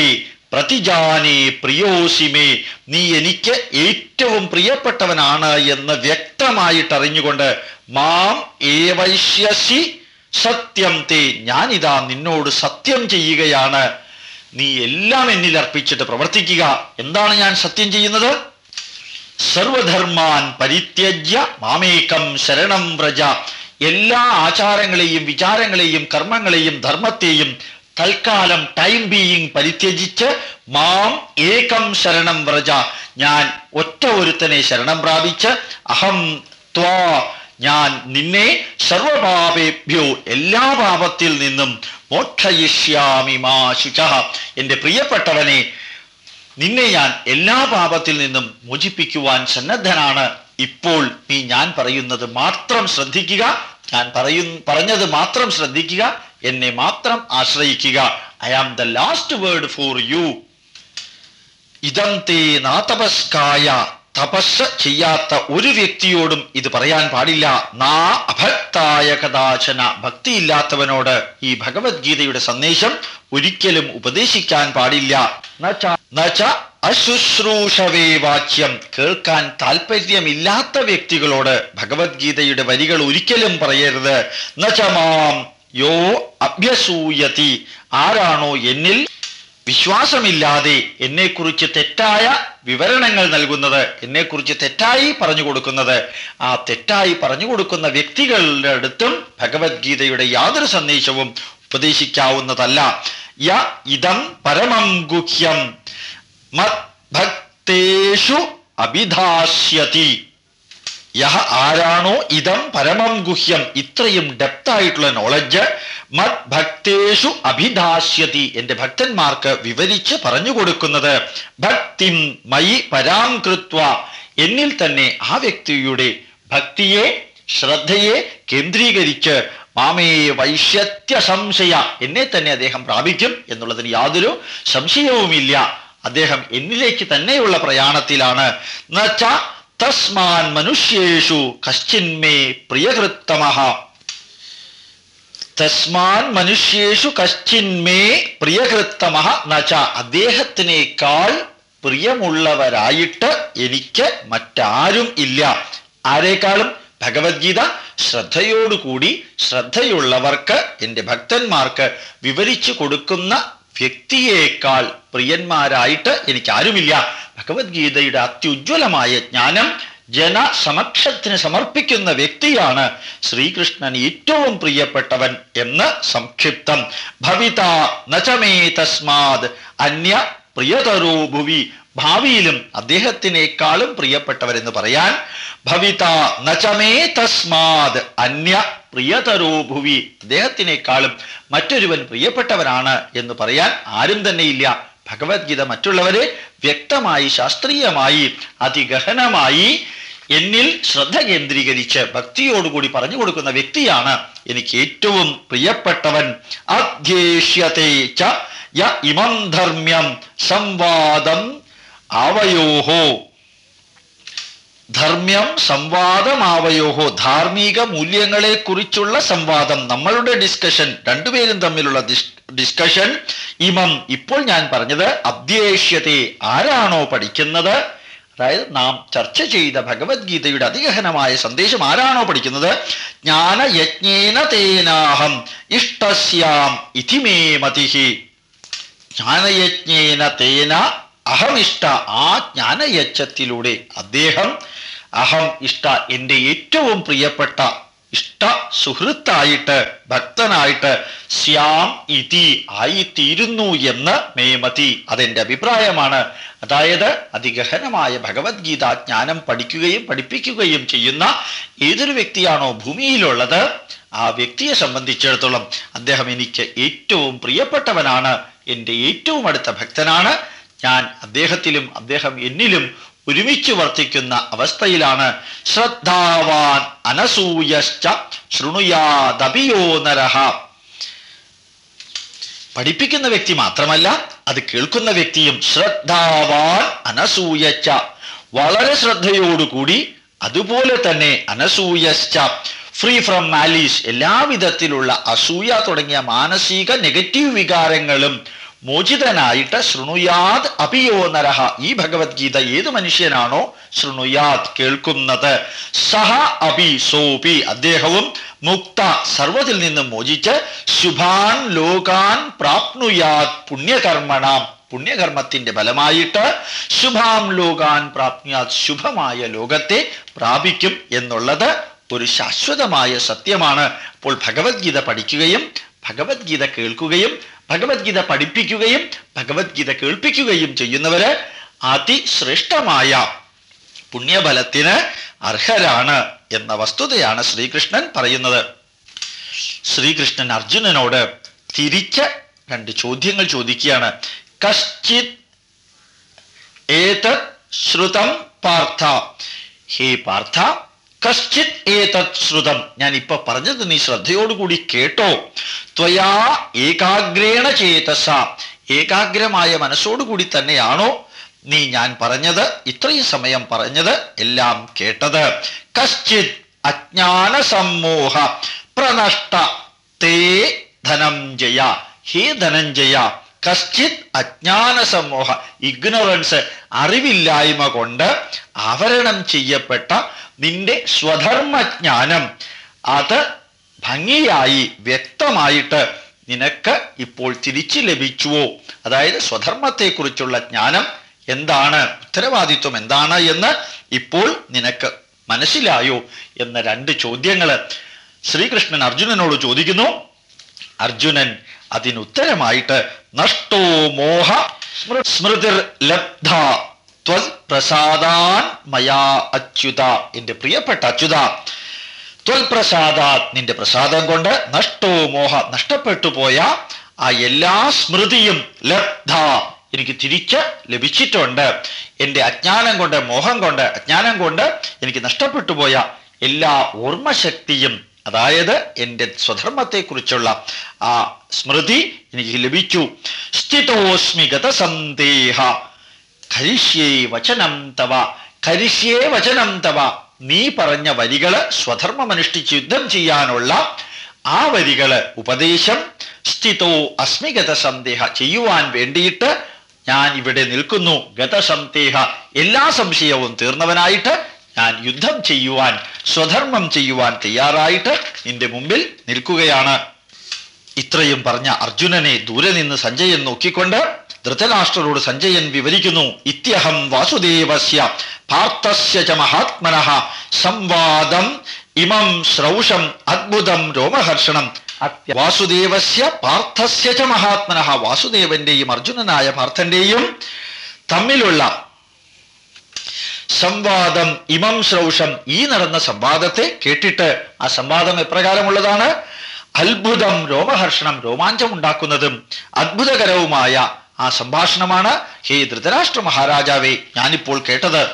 പ്രതിജാനേ പ്രിയോസിമേ നീ എനിക്ക് ഏറ്റവും പ്രിയപ്പെട്ടവനാണ് എന്ന് വ്യക്തമായിട്ട് അറിഞ്ഞുകൊണ്ട് മാം ഏവൈശ്യസി സത്യം തേ ഞാനിതാ നിന്നോട് സത്യം ചെയ്യുകയാണ്. നീ എല്ലാം എന്നിൽ അർപ്പിച്ചിട്ട് പ്രവർത്തിക്കുക. എന്താണ് ഞാൻ സത്യം ചെയ്യുന്നത്? സർവധർമാൻ പരിത്യജ്യ മാമേകം ശരണം വ്രജ. എല്ലാ ആചാരങ്ങളെയും വിചാരങ്ങളെയും കർമ്മങ്ങളെയും ധർമ്മത്തെയും തൽക്കാലം ടൈം ബീയിങ് പരിത്യജിച്ച് മാം ഏകം ശരണം വ്രജ. ഞാൻ ഒറ്റ ഒരുത്തനെ ശരണം പ്രാപിച്ച് അഹം ത്വാ. ഞാൻ നിന്നെ സർവപാപേഭ്യോ എല്ലാ പാപത്തിൽ നിന്നും മോക്ഷയിഷ്യാമി മാ ശുച. എന്റെ പ്രിയപ്പെട്ടവനെ നിന്നെ ഞാൻ എല്ലാ പാപത്തിൽ നിന്നും മോചിപ്പിക്കുവാൻ സന്നദ്ധനാണ്. ഇപ്പോൾ നീ ഞാൻ പറയുന്നത് മാത്രം ശ്രദ്ധിക്കുക. ഞാൻ പറയു പറഞ്ഞത് മാത്രം ശ്രദ്ധിക്കുക. എന്നെ മാത്രം ആശ്രയിക്കുക. I am the last word for you ഇതം തേ നാതപസ്കായ തപസ് ചെയ്യാത്ത ഒരു വ്യക്തിയോടും ഇത് പറയാൻ പാടില്ല. നാ അഭക്തായ കഥാചന. ഭക്തിയില്ലാത്തവനോട് ഈ ഭഗവത്ഗീതയുടെ സന്ദേശം ഒരിക്കലും ഉപദേശിക്കാൻ പാടില്ല. അശുശ്രൂഷവേ വാക്യം കേൾക്കാൻ താല്പര്യമില്ലാത്ത വ്യക്തികളോട് ഭഗവത്ഗീതയുടെ വരികൾ ഒരിക്കലും പറയരുത്. നചമാം യോ അഭ്യസൂയതി. ആരാണോ എന്നിൽ വിശ്വാസമില്ലാതെ എന്നെക്കുറിച്ച് തെറ്റായ വിവരണങ്ങൾ നൽകുന്നത് എന്നെക്കുറിച്ച് തെറ്റായി പറഞ്ഞു കൊടുക്കുന്നത്. ആ തെറ്റായി പറഞ്ഞു കൊടുക്കുന്ന വ്യക്തികളുടെ അടുത്തും ഭഗവത്ഗീതയുടെ യാതൊരു സന്ദേശവും ഉപദേശിക്കാവുന്നതല്ല. യ ഇതം പരമം ഗുഹ്യം. മദ്ഭക്തേഷു അഭിധാസ്യതി. യഹ ആരാണോ ഇതം പരമം ഗുഹ്യം. ഇത്രയും ഡെപ്ത് ആയിട്ടുള്ള നോളജ് മദ്ഭക്തേഷു അഭിദാശ്യതി എന്റെ ഭക്തന്മാർക്ക് വിവരിച്ച് പറഞ്ഞു കൊടുക്കുന്നത്. ഭക്തിം മയി പരാം കൃത്വ. എന്നിൽ തന്നെ ആ വ്യക്തിയുടെ ഭക്തിയെ ശ്രദ്ധയെ കേന്ദ്രീകരിച്ച് മാമേ വൈശ്യത്യ സംശയ എന്നെ തന്നെ അദ്ദേഹം പ്രാപിക്കും എന്നുള്ളതിന് യാതൊരു സംശയവുമില്ല. അദ്ദേഹം എന്നിലേക്ക് തന്നെയുള്ള പ്രയാണത്തിലാണ്. എന്നുവച്ച തസ്മാൻ മനുഷ്യേഷു കശ്ചിന്മേ പ്രിയകൃത്തമ തസ്മാൻ മനുഷ്യേഷു കശ്ചിന്മേ പ്രിയകൃത്തമ നച്ച അദ്ദേഹത്തിനേക്കാൾ പ്രിയമുള്ളവരായിട്ട് എനിക്ക് മറ്റാരും ഇല്ല. ആരേക്കാളും? ഭഗവത്ഗീത ശ്രദ്ധയോടുകൂടി ശ്രദ്ധയുള്ളവർക്ക് എന്റെ ഭക്തന്മാർക്ക് വിവരിച്ചു കൊടുക്കുന്ന വ്യക്തിയേക്കാൾ പ്രിയന്മാരായിട്ട് എനിക്ക് ആരുമില്ല ഭഗവത്ഗീതയുടെ അത്യുജ്വലമായ ജ്ഞാനം ജനസമക്ഷത്തിന് സമർപ്പിക്കുന്ന വ്യക്തിയാണ് ശ്രീകൃഷ്ണൻ ഏറ്റവും പ്രിയപ്പെട്ടവൻ എന്ന് സംക്ഷിപ്തം. ഭവിത നചമേ തസ്മാത് അന്യ പ്രിയതരോ ഭുവി ഭാവിയിലും അദ്ദേഹത്തിനേക്കാളും പ്രിയപ്പെട്ടവരെന്ന് പറയാൻ ഭവിത നചമേ തസ്മാത് അന്യ പ്രിയതരോ ഭുവി. അദ്ദേഹത്തിനേക്കാളും മറ്റൊരുവൻ പ്രിയപ്പെട്ടവനാണ് എന്ന് പറയാൻ ആരും തന്നെയില്ല. ഭഗവത്ഗീത മറ്റുള്ളവരെ വ്യക്തമായി ശാസ്ത്രീയമായി അതിഗഹനമായി എന്നിൽ ശ്രദ്ധ കേന്ദ്രീകരിച്ച് ഭക്തിയോടുകൂടി പറഞ്ഞു കൊടുക്കുന്ന വ്യക്തിയാണ് എനിക്ക് ഏറ്റവും പ്രിയപ്പെട്ടവൻ. അധ്യേഷ്യത്തെ ച ഇമം ധർമ്മ്യം സംവാദം ആവയോഹോ ധർമ്മ്യം സംവാദമാവയോഹോ ധാർമ്മിക മൂല്യങ്ങളെ കുറിച്ചുള്ള സംവാദം. നമ്മളുടെ ഡിസ്കഷൻ രണ്ടുപേരും തമ്മിലുള്ള ഡിസ്കഷൻ ഇമം ഇപ്പോൾ ഞാൻ പറഞ്ഞത് അധ്യേഷ്യത്തെ. ആരാണോ പഠിക്കുന്നത്? അതായത് നാം ചർച്ച ചെയ്ത ഭഗവത്ഗീതയുടെ അതിഗഹനമായ സന്ദേശം ആരാണോ പഠിക്കുന്നത്? ജ്ഞാനയജ്ഞേന തേനാഹം ഇഷ്ടസ്യാം ഇതിമേ മതിഹി. ജ്ഞാനയജ്ഞേന തേന അഹമിഷ്ട ആ ജ്ഞാനയജ്ഞത്തിലൂടെ അദ്ദേഹം അഹം ഇഷ്ട എന്റെ ഏറ്റവും പ്രിയപ്പെട്ട ഇഷ്ട സുഹൃത്തായിട്ട് ഭക്തനായിട്ട് ശ്യാം ഇതി ആയിത്തീരുന്നു എന്ന് മേമതി അതെന്റെ അഭിപ്രായമാണ്. അതായത് അതിഗഹനമായ ഭഗവത്ഗീത ജ്ഞാനം പഠിക്കുകയും പഠിപ്പിക്കുകയും ചെയ്യുന്ന ഏതൊരു വ്യക്തിയാണോ ഭൂമിയിലുള്ളത് ആ വ്യക്തിയെ സംബന്ധിച്ചിടത്തോളം അദ്ദേഹം എനിക്ക് ഏറ്റവും പ്രിയപ്പെട്ടവനാണ് എന്റെ ഏറ്റവും അടുത്ത ഭക്തനാണ്. ഞാൻ അദ്ദേഹത്തിലും അദ്ദേഹം എന്നിലും ഒരുമിച്ച് വർത്തിക്കുന്ന അവസ്ഥയിലാണ്. ശ്രദ്ധാവാൻ അനസൂയശ്ച നരഹ. പഠിപ്പിക്കുന്ന വ്യക്തി മാത്രമല്ല അത് കേൾക്കുന്ന വ്യക്തിയും ശ്രദ്ധാവാൻ അനസൂയച്ച വളരെ ശ്രദ്ധയോടുകൂടി അതുപോലെ തന്നെ അനസൂയശ്ച. ഫ്രീ ഫ്രം മാലീസ് എല്ലാവിധത്തിലുള്ള അസൂയ തുടങ്ങിയ മാനസിക നെഗറ്റീവ് വികാരങ്ങളും മോചിതനായിട്ട് ശൃണുയാത് അപിയോ നരഹ. ഈ ഭഗവത്ഗീത ഏത് മനുഷ്യനാണോ ശൃണുയാത് കേൾക്കുന്നത്. സഹ അപി സോപി. അദ്ദേഹവും മുക്ത സർവത്തിൽ നിന്നും മോചിച്ച് ശുഭാൻ ലോകാൻ പ്രാപ്നുയാത് പുണ്യകർമ്മണാം. പുണ്യകർമ്മത്തിന്റെ ഫലമായിട്ട് ശുഭാം ലോകാൻ പ്രാപ്നുയാത് ശുഭമായ ലോകത്തെ പ്രാപിക്കും എന്നുള്ളത് ഒരു ശാശ്വതമായ സത്യമാണ്. അപ്പോൾ ഭഗവത്ഗീത പഠിക്കുകയും ഭഗവത്ഗീത കേൾക്കുകയും ഭഗവത്ഗീത പഠിപ്പിക്കുകയും ഭഗവത്ഗീത കേൾപ്പിക്കുകയും ചെയ്യുന്നവര് അതിശ്രേഷ്ഠമായ പുണ്യഫലത്തിന് അർഹരാണ് എന്ന വസ്തുതയാണ് ശ്രീകൃഷ്ണൻ പറയുന്നത്. ശ്രീകൃഷ്ണൻ അർജുനനോട് തിരിച്ച് രണ്ട് ചോദ്യങ്ങൾ ചോദിക്കുകയാണ്. കശ്ചിത് ഏതത് ശ്രുതം പാർത്ഥ. ഹേ പാർത്ഥ കശ്ചിത് ഏതത് ശ്രുതം. ഞാൻ ഇപ്പൊ പറഞ്ഞത് നീ ശ്രദ്ധയോടുകൂടി കേട്ടോ. ത്വയാ ഏകാഗ്രേണ ചേതസ. ഏകാഗ്രമായ മനസ്സോടുകൂടി തന്നെയാണോ നീ ഞാൻ പറഞ്ഞത് ഇത്രയും സമയം പറഞ്ഞത് എല്ലാം കേട്ടത്. കശ്ചിത് അജ്ഞാന സമ്മോഹ പ്രനഷ്ട തേ ധനഞ്ജയ. ഹേ ധനഞ്ജയ. കശ്ചിത് അജ്ഞാന സമൂഹ ഇഗ്നോറൻസ് അറിവില്ലായ്മ കൊണ്ട് ആവരണം ചെയ്യപ്പെട്ട നിന്റെ സ്വധർമ്മജ്ഞാനം. അത് ഭംഗിയായി വ്യക്തമായിട്ട് നിനക്ക് ഇപ്പോൾ തിരിച്ചു ലഭിച്ചുവോ? അതായത് സ്വധർമ്മത്തെക്കുറിച്ചുള്ള ജ്ഞാനം എന്താണ്? ഉത്തരവാദിത്വം എന്താണ് എന്ന് ഇപ്പോൾ നിനക്ക് മനസ്സിലായോ? എന്ന രണ്ട് ചോദ്യങ്ങൾ ശ്രീകൃഷ്ണൻ അർജുനനോട് ചോദിക്കുന്നു. അർജുനൻ അതിനുത്തരമായിട്ട് നഷ്ടോ മോഹ സ്മൃതിർ ലബ്ധ പ്രസാദാൻ മയാ അച്യുത എന്റെ പ്രിയപ്പെട്ട അച്യുത. ത്വൽ പ്രസാദാത് നിന്റെ പ്രസാദം കൊണ്ട് നഷ്ടോ മോഹ നഷ്ടപ്പെട്ടു പോയ ആ എല്ലാ സ്മൃതിയും ലബ്ധ എനിക്ക് തിരിച്ച് ലഭിച്ചിട്ടുണ്ട്. എന്റെ അജ്ഞാനം കൊണ്ട് മോഹം കൊണ്ട് അജ്ഞാനം കൊണ്ട് എനിക്ക് നഷ്ടപ്പെട്ടു പോയ എല്ലാ ഓർമ്മശക്തിയും അതായത് എന്റെ സ്വധർമ്മത്തെക്കുറിച്ചുള്ള ആ സ്മൃതി എനിക്ക് ലഭിച്ചു. സ്ഥിതോസ്മി ഗതസന്ദേഹ. കരിഷ്യേ വചനം തവ. കരിഷ്യേ വചനം തവ. നീ പറഞ്ഞ വരികൾ സ്വധർമ്മമനുഷ്ഠിച്ച് യുദ്ധം ചെയ്യാനുള്ള ആ വരികൾ ഉപദേശം സ്ഥിതോ അസ്മി ഗതസന്ദേഹ ചെയ്യുവാൻ വേണ്ടിയിട്ട് ഞാൻ ഇവിടെ നിൽക്കുന്നു. ഗതസന്ദേഹ എല്ലാ സംശയവും തീർന്നവനായിട്ട് ഞാൻ യുദ്ധം ചെയ്യുവാൻ സ്വധർമ്മം ചെയ്യുവാൻ തയ്യാറായിട്ട് നിന്റെ മുമ്പിൽ നിൽക്കുകയാണ്. ഇത്രയും പറഞ്ഞ അർജുനനെ ദൂരെ നിന്ന് സഞ്ജയൻ നോക്കിക്കൊണ്ട് ധൃതരാഷ്ട്രരോട് സഞ്ജയൻ വിവരിക്കുന്നു. ഇത്യഹം വാസുദേവസ്യ പാർത്ഥസ്യ ച മഹാത്മനഃ സംവാദം ഇമം ശ്രൗഷം അദ്ഭുതം രോമഹർഷണം. വാസുദേവസ്യ പാർത്ഥസ്യ ച മഹാത്മനഃ വാസുദേവന്റെയും അർജുനനായ പാർത്ഥന്റെയും തമ്മിലുള്ള സംവാദം ഇമം ശ്രൗഷം ഈ നടന്ന സംവാദത്തെ കേട്ടിട്ട് ആ സംവാദം എപ്രകാരമുള്ളതാണ്? അത്ഭുതം രോമഹർഷണം രോമാഞ്ചം ഉണ്ടാക്കുന്നതും അത്ഭുതകരവുമായ ആ സംഭാഷണമാണ് ഹേ ധൃതരാഷ്ട്ര മഹാരാജാവേ ഞാനിപ്പോൾ കേട്ടത്.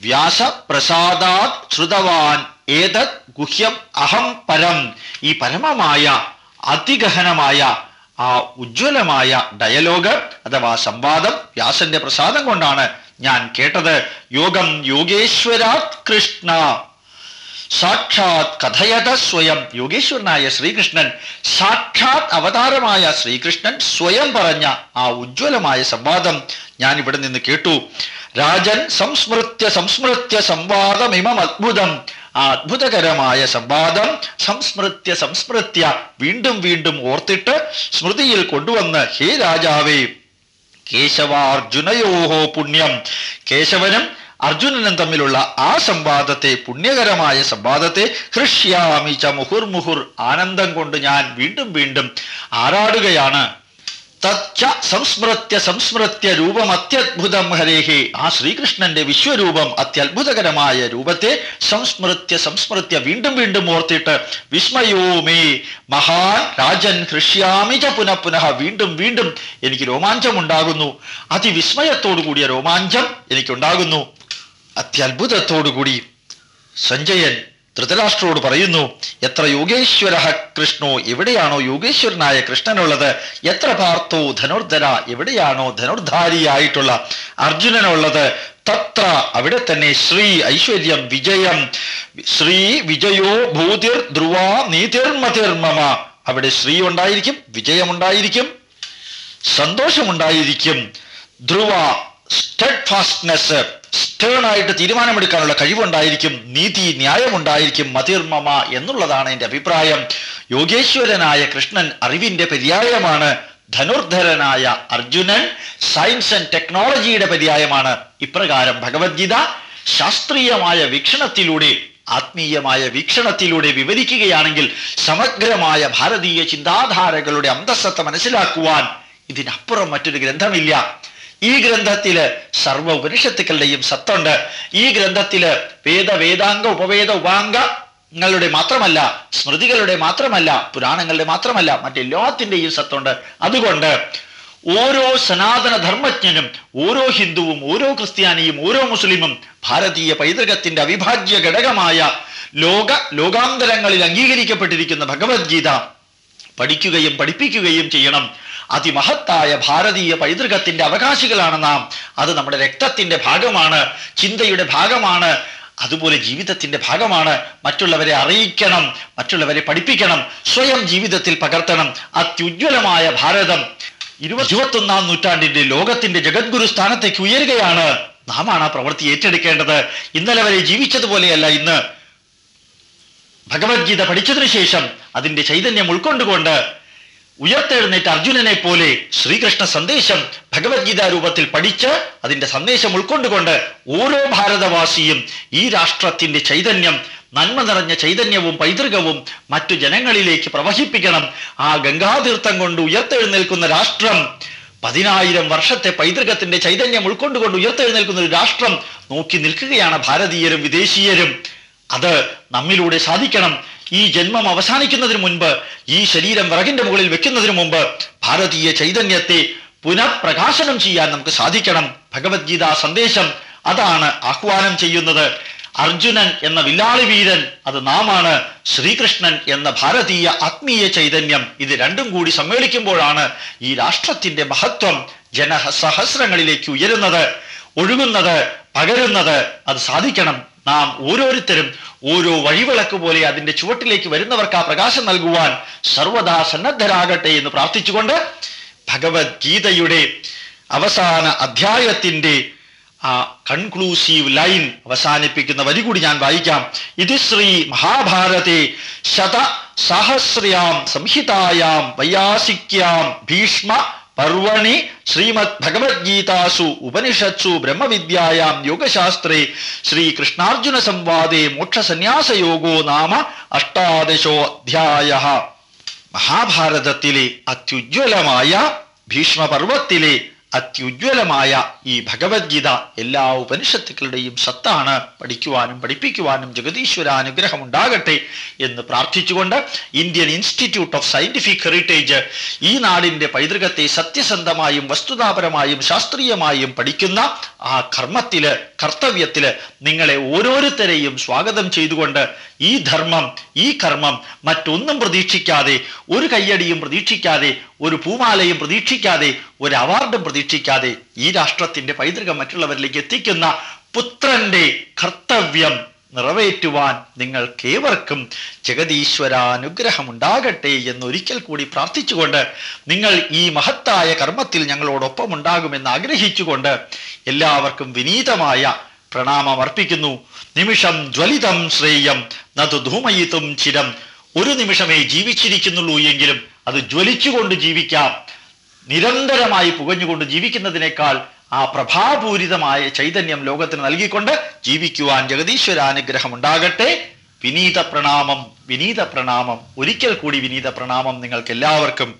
വ്യാസപ്രസാദാത് ശ്രുതവാൻ ഏതത് ഗുഹ്യം അഹം പരം ഈ പരമമായ അതിഗഹനമായ ആ ഉജ്ജ്വലമായ ഡയലോഗ് അഥവാ സംവാദം വ്യാസന്റെ പ്രസാദം കൊണ്ടാണ് ഞാൻ കേട്ടത്. യോഗം യോഗേശ്വരാത് കൃഷ്ണ. സാക്ഷാത് കഥയത സ്വയം. യോഗേശ്വരനായ ശ്രീകൃഷ്ണൻ സാക്ഷാത് അവതാരമായ ശ്രീകൃഷ്ണൻ സ്വയം പറഞ്ഞ ആ ഉജ്ജ്വലമായ സംവാദം ഞാൻ ഇവിടെ നിന്ന് കേട്ടു. രാജൻ സംസ്മൃത്യ സംസ്മൃത്യ സംവാദമിമം അത്ഭുതം. ആ അത്ഭുതകരമായ സംവാദം സംസ്മൃത്യ സംസ്മൃത്യ വീണ്ടും വീണ്ടും ഓർത്തിട്ട് സ്മൃതിയിൽ കൊണ്ടുവന്ന് ഹേ രാജാവേ കേശവാർജുനയോഹോ പുണ്യം. കേശവനും അർജുനനും തമ്മിലുള്ള ആ സംവാദത്തെ പുണ്യകരമായ സംവാദത്തെ ഹൃഷ്യാമി ച മുഹുർമുഹുർ ആനന്ദം കൊണ്ട് ഞാൻ വീണ്ടും വീണ്ടും ആരാടുകയാണ്. തച്ച സംസ്മൃത്യ സംസ്മൃത്യ രൂപം അത്യത്ഭുതം ഹരേഹി. ആ ശ്രീകൃഷ്ണന്റെ വിശ്വരൂപം അത്യത്ഭുതകരമായ രൂപത്തെ സംസ്മൃത്യ സംസ്മൃത്യ വീണ്ടും വീണ്ടും ഓർത്തിട്ട് വിസ്മയോ മേ മഹാൻ രാജൻ ഹൃഷ്യാമിജ പുനഃ പുനഃ വീണ്ടും വീണ്ടും എനിക്ക് രോമാഞ്ചം ഉണ്ടാകുന്നു അതിവിസ്മയത്തോടു കൂടിയ രോമാഞ്ചം എനിക്കുണ്ടാകുന്നു. അത്യത്ഭുതത്തോടുകൂടി സഞ്ജയൻ ധൃതരാഷ്ട്രോട് പറയുന്നു എത്ര യോഗേശ്വര കൃഷ്ണോ എവിടെയാണോ യോഗേശ്വരനായ കൃഷ്ണനുള്ളത്? എത്ര പാർത്തോ ധനുർധര എവിടെയാണോ ധനുർധാരിയായിട്ടുള്ള അർജുനനുള്ളത്? തത്ര അവിടെ തന്നെ ശ്രീ ഐശ്വര്യം വിജയം. ശ്രീ വിജയോ ഭൂതിർ ധ്രുവ നീതിർമതിർമമ അവിടെ ശ്രീ ഉണ്ടായിരിക്കും വിജയമുണ്ടായിരിക്കും സന്തോഷമുണ്ടായിരിക്കും. ധ്രുവ സ്റ്റെഡ് ഫാസ്റ്റ്നെസ് സ്റ്റേൺ ആയിട്ട് തീരുമാനമെടുക്കാനുള്ള കഴിവുണ്ടായിരിക്കും നീതി ന്യായമുണ്ടായിരിക്കും മതിർമമ എന്നുള്ളതാണ് എന്റെ അഭിപ്രായം. യോഗേശ്വരനായ കൃഷ്ണൻ അറിവിന്റെ പര്യായമാണ് ധനുർധരനായ അർജുനൻ സയൻസ് ആൻഡ് ടെക്നോളജിയുടെ പര്യായമാണ്. ഇപ്രകാരം ഭഗവത്ഗീത ശാസ്ത്രീയമായ വീക്ഷണത്തിലൂടെ ആത്മീയമായ വീക്ഷണത്തിലൂടെ വിവരിക്കുകയാണെങ്കിൽ സമഗ്രമായ ഭാരതീയ ചിന്താധാരകളുടെ അന്തസ്സത്ത മനസ്സിലാക്കുവാൻ ഇതിനപ്പുറം മറ്റൊരു ഗ്രന്ഥമില്ല. ഈ ഗ്രന്ഥത്തിൽ സർവ ഉപനിഷത്തുക്കളുടെയും സത്തുണ്ട്. ഈ ഗ്രന്ഥത്തിൽ വേദ വേദാംഗ ഉപവേദ ഉപാംഗങ്ങളുടെ മാത്രമല്ല സ്മൃതികളുടെ മാത്രമല്ല പുരാണങ്ങളുടെ മാത്രമല്ല മറ്റെല്ലാത്തിന്റെയും സത്തുണ്ട്. അതുകൊണ്ട് ഓരോ സനാതന ധർമ്മജ്ഞനും ഓരോ ഹിന്ദുവും ഓരോ ക്രിസ്ത്യാനിയും ഓരോ മുസ്ലിമും ഭാരതീയ പൈതൃകത്തിന്റെ അവിഭാജ്യ ഘടകമായ ലോക ലോകാന്തരങ്ങളിൽ അംഗീകരിക്കപ്പെട്ടിരിക്കുന്ന ഭഗവത്ഗീത പഠിക്കുകയും പഠിപ്പിക്കുകയും ചെയ്യണം. അതിമഹത്തായ ഭാരതീയ പൈതൃകത്തിന്റെ അവകാശികളാണ് നാം. അത് നമ്മുടെ രക്തത്തിന്റെ ഭാഗമാണ് ചിന്തയുടെ ഭാഗമാണ് അതുപോലെ ജീവിതത്തിന്റെ ഭാഗമാണ്. മറ്റുള്ളവരെ അറിയിക്കണം മറ്റുള്ളവരെ പഠിപ്പിക്കണം സ്വയം ജീവിതത്തിൽ പകർത്തണം. അത്യുജ്വലമായ ഭാരതം. ഇരുപത്തിയൊന്നാം നൂറ്റാണ്ടിന്റെ ലോകത്തിന്റെ ജഗദ്ഗുരു സ്ഥാനത്തേക്ക് ഉയരുകയാണ് നാമാണ് ആ പ്രവൃത്തി ഏറ്റെടുക്കേണ്ടത്. ഇന്നലെ വരെ ജീവിച്ചതുപോലെയല്ല ഇന്ന്. ഭഗവത്ഗീത പഠിച്ചതിനു ശേഷം അതിന്റെ ചൈതന്യം ഉൾക്കൊണ്ടുകൊണ്ട് ഉയർത്തെഴുന്നേറ്റ അർജുനനെ പോലെ ശ്രീകൃഷ്ണ സന്ദേശം ഭഗവത്ഗീത രൂപത്തിൽ പഠിച്ച് അതിന്റെ സന്ദേശം ഉൾക്കൊണ്ടുകൊണ്ട് ഓരോ ഭാരതവാസിയും ഈ രാഷ്ട്രത്തിന്റെ ചൈതന്യം നന്മ നിറഞ്ഞ ചൈതന്യവും പൈതൃകവും മറ്റു ജനങ്ങളിലേക്ക് പ്രവഹിപ്പിക്കണം. ആ ഗംഗാതീർത്ഥം കൊണ്ട് ഉയർത്തെഴുന്നേൽക്കുന്ന രാഷ്ട്രം പതിനായിരം വർഷത്തെ പൈതൃകത്തിന്റെ ചൈതന്യം ഉൾക്കൊണ്ടുകൊണ്ട് ഉയർത്തെഴുന്നേൽക്കുന്ന ഒരു രാഷ്ട്രം നോക്കി നിൽക്കുകയാണ് ഭാരതീയരും വിദേശീയരും. അത് നമ്മിലൂടെ സാധിക്കണം. ഈ ജന്മം അവസാനിക്കുന്നതിന് മുൻപ് ഈ ശരീരം വിറകിന്റെ മുകളിൽ വെക്കുന്നതിന് മുമ്പ് ഭാരതീയ ചൈതന്യത്തെ പുനഃപ്രകാശനം ചെയ്യാൻ നമുക്ക് സാധിക്കണം. ഭഗവത്ഗീത സന്ദേശം അതാണ് ആഹ്വാനം ചെയ്യുന്നത്. അർജുനൻ എന്ന വില്ലാളി വീരൻ അത് നാമാണ്. ശ്രീകൃഷ്ണൻ എന്ന ഭാരതീയ ആത്മീയ ചൈതന്യം ഇത് രണ്ടും കൂടി സമ്മേളിക്കുമ്പോഴാണ് ഈ രാഷ്ട്രത്തിന്റെ മഹത്വം ജനസഹസ്രങ്ങളിലേക്ക് ഉയരുന്നത്. ഒഴുകുന്നത് പകരുന്നത് അത് സാധിക്കണം. നാം ഓരോരുത്തരും ഓരോ വഴിവിളക്ക് പോലെ അതിന്റെ ചുവട്ടിലേക്ക് വരുന്നവർക്ക് ആ പ്രകാശം നൽകുവാൻ സർവദാ സന്നദ്ധരാകട്ടെ എന്ന് പ്രാർത്ഥിച്ചുകൊണ്ട് ഭഗവത്ഗീതയുടെ അവസാന അധ്യായത്തിന്റെ ആ കൺക്ലൂസീവ് ലൈൻ അവസാനിപ്പിക്കുന്ന വരി കൂടി ഞാൻ വായിക്കാം. ഇത് ശ്രീ മഹാഭാരതെ ശത സഹസ്രയാം സംഹിതായാം വൈയാസിക്യാം ഭീഷ്മ പർവണി ശ്രീമദ് ഭഗവത്ഗീതാസു ഉപനിഷത്സു ബ്രഹ്മവിദ്യായാം യോഗശാസ്ത്രേ ശ്രീകൃഷ്ണാർജുന സംവാദേ മോക്ഷസന്യാസയോഗോ നാമ അഷ്ടാദശോ അധ്യായ മഹാഭാരതത്തിലെ അത്യുജ്വലമായ ഭീഷ്മപർവത്തിലെ അത്യുജ്വലമായ ഈ ഭഗവത്ഗീത എല്ലാ ഉപനിഷത്തുക്കളുടെയും സത്താണ്. പഠിക്കുവാനും പഠിപ്പിക്കുവാനും ജഗതീശ്വര അനുഗ്രഹം ഉണ്ടാകട്ടെ എന്ന് പ്രാർത്ഥിച്ചുകൊണ്ട് Indian Institute of Scientific Heritage ഈ നാടിന്റെ പൈതൃകത്തെ സത്യസന്ധമായും വസ്തുതാപരമായും ശാസ്ത്രീയമായും പഠിക്കുന്ന ആ കർമ്മത്തിൽ കർത്തവ്യത്തിൽ നിങ്ങളെ ഓരോരുത്തരെയും സ്വാഗതം ചെയ്തുകൊണ്ട് ഈ ധർമ്മം ഈ കർമ്മം മറ്റൊന്നും പ്രതീക്ഷിക്കാതെ ഒരു കയ്യടിയും പ്രതീക്ഷിക്കാതെ ഒരു പൂമാലയും പ്രതീക്ഷിക്കാതെ ഒരു അവാർഡും പ്രതീക്ഷിക്കാതെ ഈ രാഷ്ട്രത്തിന്റെ പൈതൃകം മറ്റുള്ളവരിലേക്ക് എത്തിക്കുന്ന പുത്രന്റെ കർത്തവ്യം നിറവേറ്റുവാൻ നിങ്ങൾക്കേവർക്കും ജഗതീശ്വരാനുഗ്രഹമുണ്ടാകട്ടെ എന്നൊരിക്കൽ കൂടി പ്രാർത്ഥിച്ചുകൊണ്ട് നിങ്ങൾ ഈ മഹത്തായ കർമ്മത്തിൽ ഞങ്ങളോടൊപ്പം ഉണ്ടാകുമെന്ന് ആഗ്രഹിച്ചുകൊണ്ട് എല്ലാവർക്കും വിനീതമായ പ്രണാമം അർപ്പിക്കുന്നു നിമിഷം ജ്വലിതം ശ്രേയം. നതു ധൂമയിത്തും ചിരം. ഒരു നിമിഷമേ ജീവിച്ചിരിക്കുന്നുള്ളൂ എങ്കിലും അത് ജ്വലിച്ചുകൊണ്ട് ജീവിക്കാം. നിരന്തരമായി പുകഞ്ഞുകൊണ്ട് ജീവിക്കുന്നതിനേക്കാൾ ആ പ്രഭാപൂരിതമായ ചൈതന്യം ലോകത്തിന് നൽകിക്കൊണ്ട് ജീവിക്കുവാൻ ജഗതീശ്വരാനുഗ്രഹം ഉണ്ടാകട്ടെ വിനീത പ്രണാമം വിനീത പ്രണാമം. ഒരിക്കൽ കൂടി വിനീത പ്രണാമം നിങ്ങൾക്ക് എല്ലാവർക്കും